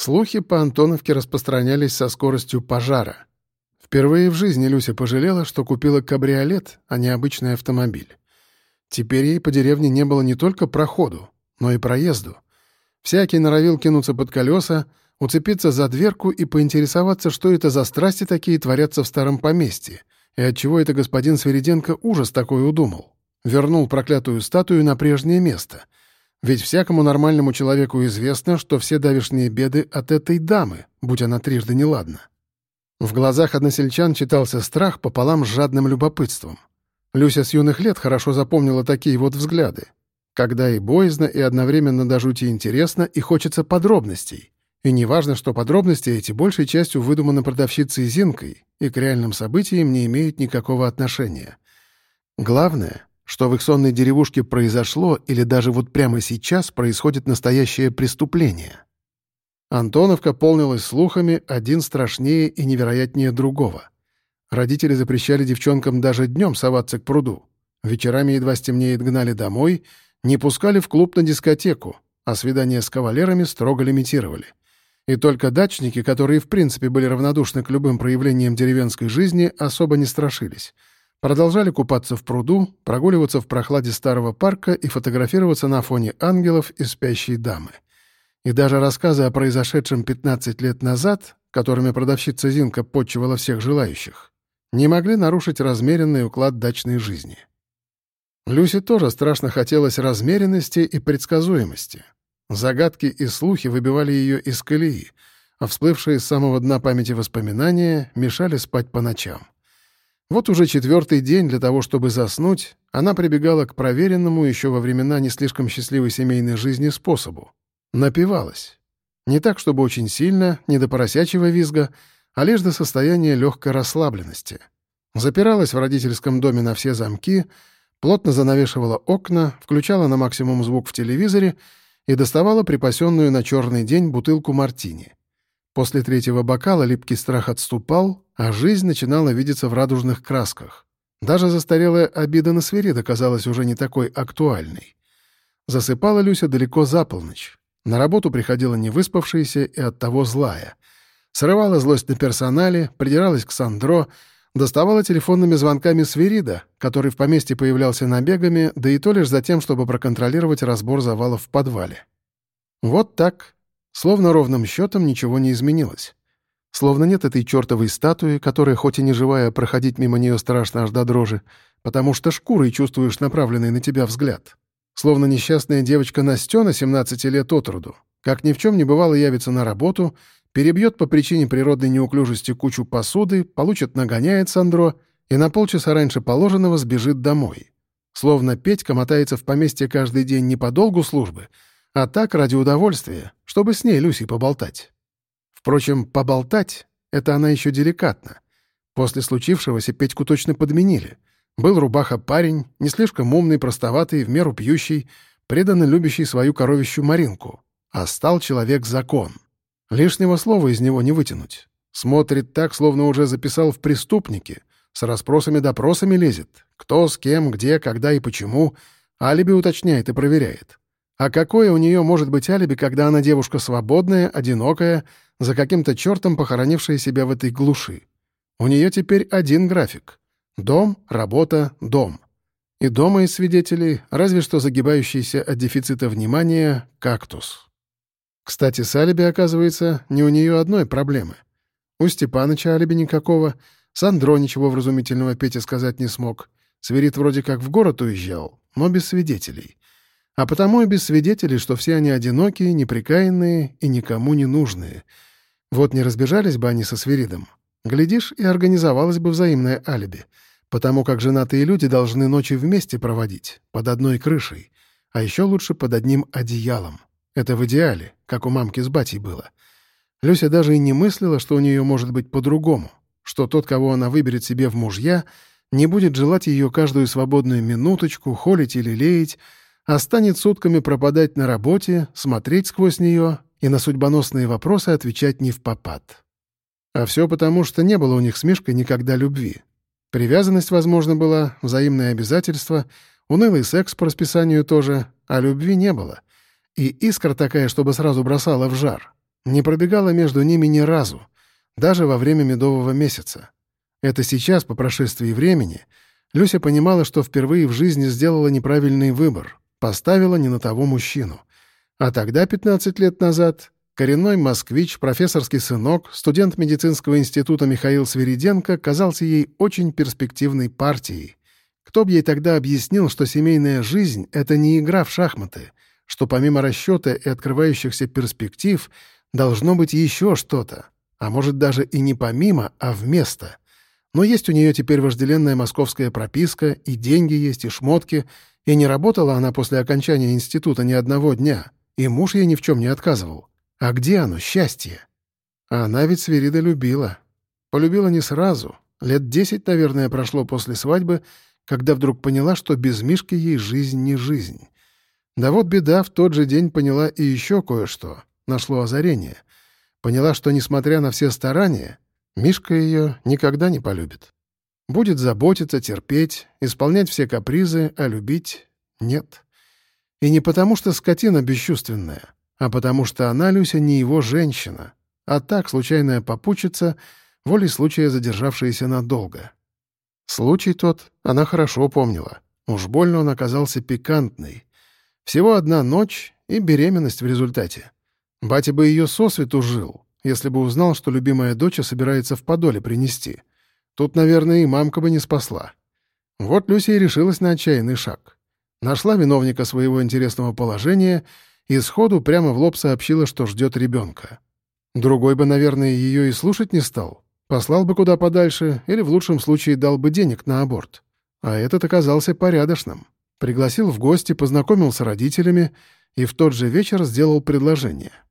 Слухи по Антоновке распространялись со скоростью пожара. Впервые в жизни Люся пожалела, что купила кабриолет, а не обычный автомобиль. Теперь ей по деревне не было не только проходу, но и проезду. Всякий норовил кинуться под колеса, уцепиться за дверку и поинтересоваться, что это за страсти такие творятся в старом поместье, и отчего это господин Свериденко ужас такой удумал. Вернул проклятую статую на прежнее место. Ведь всякому нормальному человеку известно, что все давишние беды от этой дамы, будь она трижды неладна. В глазах односельчан читался страх пополам с жадным любопытством. Люся с юных лет хорошо запомнила такие вот взгляды. Когда и боязно, и одновременно до жути интересно, и хочется подробностей. И неважно, что подробности эти большей частью выдуманы продавщицей Зинкой и к реальным событиям не имеют никакого отношения. Главное, что в их сонной деревушке произошло или даже вот прямо сейчас происходит настоящее преступление. Антоновка полнилась слухами, один страшнее и невероятнее другого. Родители запрещали девчонкам даже днем соваться к пруду. Вечерами едва стемнеет гнали домой, не пускали в клуб на дискотеку, а свидания с кавалерами строго лимитировали. И только дачники, которые в принципе были равнодушны к любым проявлениям деревенской жизни, особо не страшились. Продолжали купаться в пруду, прогуливаться в прохладе старого парка и фотографироваться на фоне ангелов и спящей дамы. И даже рассказы о произошедшем 15 лет назад, которыми продавщица Зинка подчивала всех желающих, не могли нарушить размеренный уклад дачной жизни. Люсе тоже страшно хотелось размеренности и предсказуемости — Загадки и слухи выбивали ее из колеи, а всплывшие с самого дна памяти воспоминания мешали спать по ночам. Вот уже четвертый день для того, чтобы заснуть, она прибегала к проверенному еще во времена не слишком счастливой семейной жизни способу. Напивалась. Не так, чтобы очень сильно, не до поросячьего визга, а лишь до состояния легкой расслабленности. Запиралась в родительском доме на все замки, плотно занавешивала окна, включала на максимум звук в телевизоре — и доставала припасенную на черный день бутылку мартини. После третьего бокала липкий страх отступал, а жизнь начинала видеться в радужных красках. Даже застарелая обида на Сверида казалась уже не такой актуальной. Засыпала Люся далеко за полночь. На работу приходила невыспавшаяся и оттого злая. Срывала злость на персонале, придиралась к Сандро — Доставала телефонными звонками Свирида, который в поместье появлялся набегами, да и то лишь за тем, чтобы проконтролировать разбор завалов в подвале. Вот так. Словно ровным счетом ничего не изменилось. Словно нет этой чертовой статуи, которая, хоть и не живая, проходить мимо нее страшно аж до дрожи, потому что шкурой чувствуешь направленный на тебя взгляд. Словно несчастная девочка Настена, 17 лет от роду, как ни в чем не бывало явится на работу — перебьет по причине природной неуклюжести кучу посуды, получит нагоняет Сандро и на полчаса раньше положенного сбежит домой. Словно Петька мотается в поместье каждый день не по долгу службы, а так ради удовольствия, чтобы с ней Люси поболтать. Впрочем, поболтать — это она еще деликатно. После случившегося Петьку точно подменили. Был рубаха парень, не слишком умный, простоватый, в меру пьющий, преданно любящий свою коровищу Маринку. А стал человек-закон — Лишнего слова из него не вытянуть. Смотрит так, словно уже записал в преступники. С расспросами-допросами лезет. Кто, с кем, где, когда и почему. Алиби уточняет и проверяет. А какое у нее может быть алиби, когда она девушка свободная, одинокая, за каким-то чертом похоронившая себя в этой глуши? У нее теперь один график. Дом, работа, дом. И дома из свидетелей, разве что загибающийся от дефицита внимания, кактус. Кстати, с алиби, оказывается, не у нее одной проблемы. У Степаныча алиби никакого, Сандро ничего вразумительного Петя сказать не смог. Сверид вроде как в город уезжал, но без свидетелей. А потому и без свидетелей, что все они одинокие, неприкаянные и никому не нужные. Вот не разбежались бы они со Сверидом. Глядишь, и организовалось бы взаимное алиби, потому как женатые люди должны ночи вместе проводить, под одной крышей, а еще лучше под одним одеялом. Это в идеале, как у мамки с батей было. Люся даже и не мыслила, что у нее может быть по-другому, что тот, кого она выберет себе в мужья, не будет желать ее каждую свободную минуточку холить или леять, а станет сутками пропадать на работе, смотреть сквозь нее и на судьбоносные вопросы отвечать не в попад. А все потому, что не было у них с Мишкой никогда любви. Привязанность, возможно, была, взаимное обязательство, унылый секс по расписанию тоже, а любви не было — и искра такая, чтобы сразу бросала в жар. не пробегала между ними ни разу, даже во время медового месяца. Это сейчас, по прошествии времени, Люся понимала, что впервые в жизни сделала неправильный выбор, поставила не на того мужчину. А тогда, 15 лет назад, коренной москвич, профессорский сынок, студент медицинского института Михаил Свириденко казался ей очень перспективной партией. Кто бы ей тогда объяснил, что семейная жизнь — это не игра в шахматы, что помимо расчета и открывающихся перспектив должно быть еще что-то, а может даже и не помимо, а вместо — но есть у нее теперь вожделенная московская прописка, и деньги есть, и шмотки, и не работала она после окончания института ни одного дня, и муж ей ни в чем не отказывал. А где оно, счастье? А она ведь Свирида любила. Полюбила не сразу. Лет десять, наверное, прошло после свадьбы, когда вдруг поняла, что без Мишки ей жизнь не жизнь. Да вот беда, в тот же день поняла и еще кое-что. Нашло озарение. Поняла, что, несмотря на все старания, Мишка ее никогда не полюбит. Будет заботиться, терпеть, исполнять все капризы, а любить — нет. И не потому, что скотина бесчувственная, а потому что она, Люся, не его женщина, а так, случайная попутчица, волей случая задержавшаяся надолго. Случай тот она хорошо помнила. Уж больно он оказался пикантный. Всего одна ночь и беременность в результате. Батя бы ее сосвету жил, если бы узнал, что любимая дочь собирается в подоле принести. Тут, наверное, и мамка бы не спасла. Вот Люся и решилась на отчаянный шаг. Нашла виновника своего интересного положения и сходу прямо в лоб сообщила, что ждет ребенка. Другой бы, наверное, ее и слушать не стал. Послал бы куда подальше или в лучшем случае дал бы денег на аборт. А этот оказался порядочным. Пригласил в гости, познакомил с родителями и в тот же вечер сделал предложение —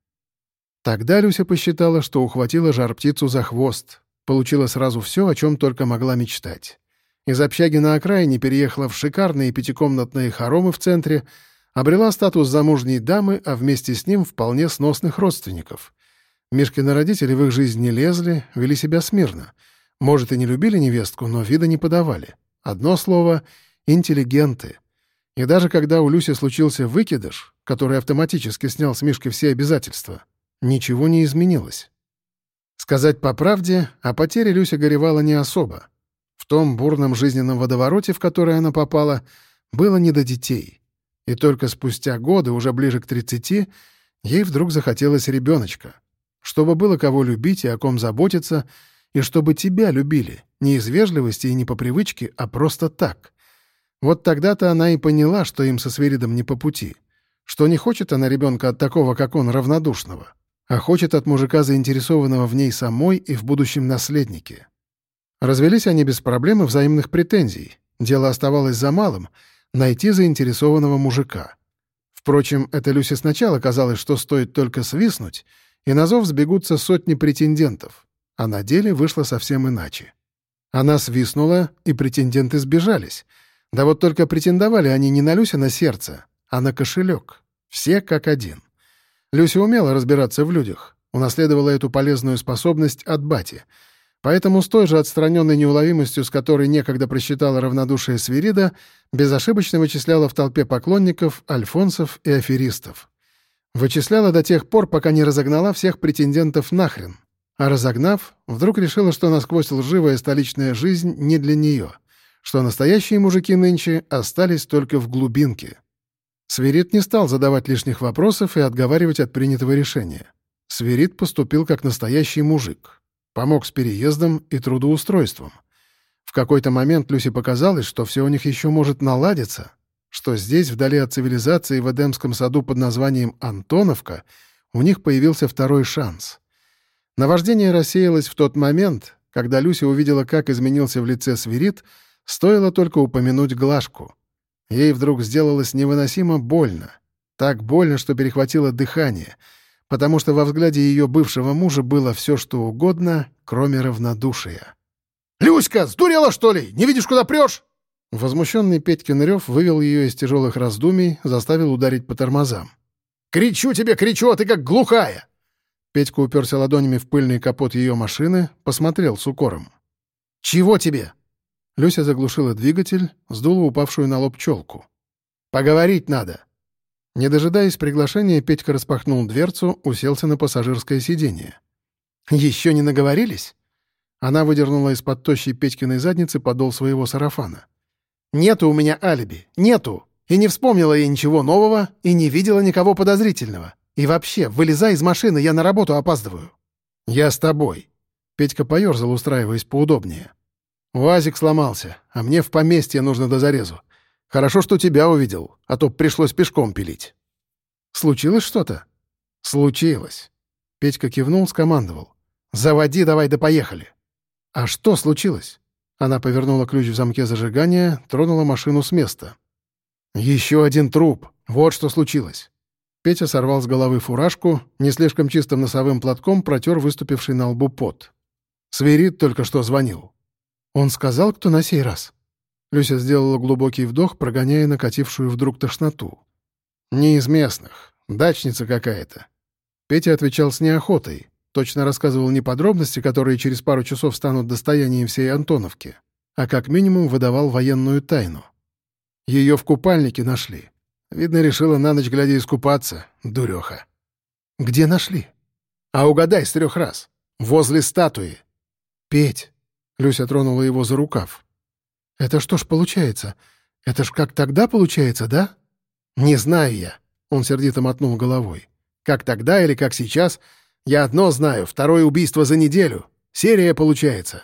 Тогда Люся посчитала, что ухватила жар-птицу за хвост, получила сразу все, о чем только могла мечтать. Из общаги на окраине переехала в шикарные пятикомнатные хоромы в центре, обрела статус замужней дамы, а вместе с ним вполне сносных родственников. Мишкины родители в их жизнь не лезли, вели себя смирно. Может, и не любили невестку, но вида не подавали. Одно слово — интеллигенты. И даже когда у Люси случился выкидыш, который автоматически снял с Мишки все обязательства — ничего не изменилось. Сказать по правде, о потере Люся горевала не особо. В том бурном жизненном водовороте, в который она попала, было не до детей. И только спустя годы, уже ближе к 30, ей вдруг захотелось ребеночка. Чтобы было кого любить и о ком заботиться, и чтобы тебя любили, не из вежливости и не по привычке, а просто так. Вот тогда-то она и поняла, что им со Сверидом не по пути, что не хочет она ребенка от такого, как он, равнодушного а хочет от мужика, заинтересованного в ней самой и в будущем наследнике. Развелись они без проблем и взаимных претензий. Дело оставалось за малым — найти заинтересованного мужика. Впрочем, это Люсе сначала казалось, что стоит только свистнуть, и на зов сбегутся сотни претендентов, а на деле вышло совсем иначе. Она свистнула, и претенденты сбежались. Да вот только претендовали они не на Люся на сердце, а на кошелек. Все как один. Люся умела разбираться в людях, унаследовала эту полезную способность от бати. Поэтому с той же отстраненной неуловимостью, с которой некогда просчитала равнодушие Свирида, безошибочно вычисляла в толпе поклонников, альфонсов и аферистов. Вычисляла до тех пор, пока не разогнала всех претендентов нахрен. А разогнав, вдруг решила, что насквозь лживая столичная жизнь не для нее, что настоящие мужики нынче остались только в глубинке. Сверид не стал задавать лишних вопросов и отговаривать от принятого решения. Сверид поступил как настоящий мужик. Помог с переездом и трудоустройством. В какой-то момент Люси показалось, что все у них еще может наладиться, что здесь, вдали от цивилизации, в Эдемском саду под названием Антоновка, у них появился второй шанс. Наваждение рассеялось в тот момент, когда Люся увидела, как изменился в лице Сверид, стоило только упомянуть Глашку — Ей вдруг сделалось невыносимо больно. Так больно, что перехватило дыхание, потому что во взгляде ее бывшего мужа было все, что угодно, кроме равнодушия. «Люська, сдурела, что ли? Не видишь, куда прешь?» Возмущенный Петькин рев вывел ее из тяжелых раздумий, заставил ударить по тормозам. «Кричу тебе, кричу, а ты как глухая!» Петька уперся ладонями в пыльный капот ее машины, посмотрел с укором. «Чего тебе?» Люся заглушила двигатель, сдула упавшую на лоб челку. «Поговорить надо». Не дожидаясь приглашения, Петька распахнул дверцу, уселся на пассажирское сиденье. «Еще не наговорились?» Она выдернула из-под тощей Петькиной задницы подол своего сарафана. «Нету у меня алиби. Нету. И не вспомнила я ничего нового, и не видела никого подозрительного. И вообще, вылезай из машины, я на работу опаздываю». «Я с тобой». Петька поерзал, устраиваясь поудобнее. «УАЗик сломался, а мне в поместье нужно до зарезу. Хорошо, что тебя увидел, а то пришлось пешком пилить». «Случилось что-то?» «Случилось». Петька кивнул, скомандовал. «Заводи давай да поехали». «А что случилось?» Она повернула ключ в замке зажигания, тронула машину с места. «Еще один труп. Вот что случилось». Петя сорвал с головы фуражку, не слишком чистым носовым платком протер выступивший на лбу пот. Сверид только что звонил. «Он сказал, кто на сей раз?» Люся сделала глубокий вдох, прогоняя накатившую вдруг тошноту. «Не из местных. Дачница какая-то». Петя отвечал с неохотой. Точно рассказывал не подробности, которые через пару часов станут достоянием всей Антоновки, а как минимум выдавал военную тайну. Ее в купальнике нашли. Видно, решила на ночь глядя искупаться, дуреха. «Где нашли?» «А угадай с трех раз. Возле статуи». «Петь!» — Люся тронула его за рукав. «Это что ж получается? Это ж как тогда получается, да?» «Не знаю я», — он сердито мотнул головой. «Как тогда или как сейчас? Я одно знаю, второе убийство за неделю. Серия получается».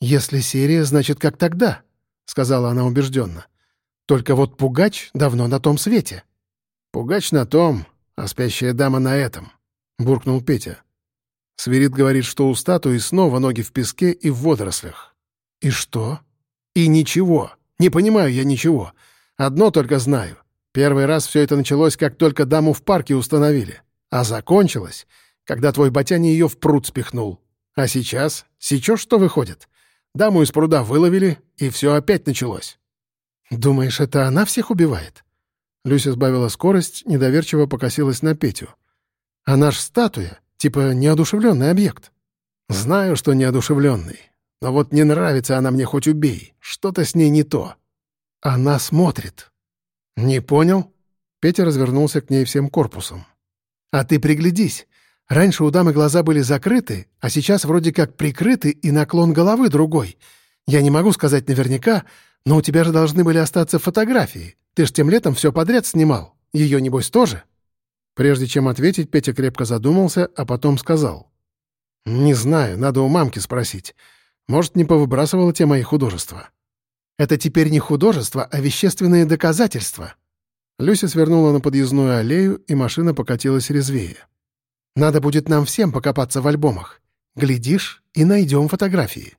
«Если серия, значит, как тогда», — сказала она убежденно. «Только вот Пугач давно на том свете». «Пугач на том, а спящая дама на этом», — буркнул Петя. Свирит говорит, что у статуи снова ноги в песке и в водорослях. «И что?» И ничего. Не понимаю я ничего. Одно только знаю. Первый раз все это началось, как только даму в парке установили. А закончилось, когда твой батяня ее в пруд спихнул. А сейчас? Сейчас что выходит? Даму из пруда выловили, и все опять началось. «Думаешь, это она всех убивает?» Люся сбавила скорость, недоверчиво покосилась на Петю. «Она ж статуя, типа неодушевленный объект». «Знаю, что неодушевленный. Но вот не нравится она мне хоть убей. Что-то с ней не то. Она смотрит. Не понял? Петя развернулся к ней всем корпусом. А ты приглядись. Раньше у дамы глаза были закрыты, а сейчас вроде как прикрыты и наклон головы другой. Я не могу сказать наверняка, но у тебя же должны были остаться фотографии. Ты ж тем летом все подряд снимал. Ее, небось, тоже?» Прежде чем ответить, Петя крепко задумался, а потом сказал. «Не знаю, надо у мамки спросить. Может, не повыбрасывала те мои художества? Это теперь не художество, а вещественные доказательства. Люся свернула на подъездную аллею, и машина покатилась резвее. Надо будет нам всем покопаться в альбомах. Глядишь, и найдем фотографии.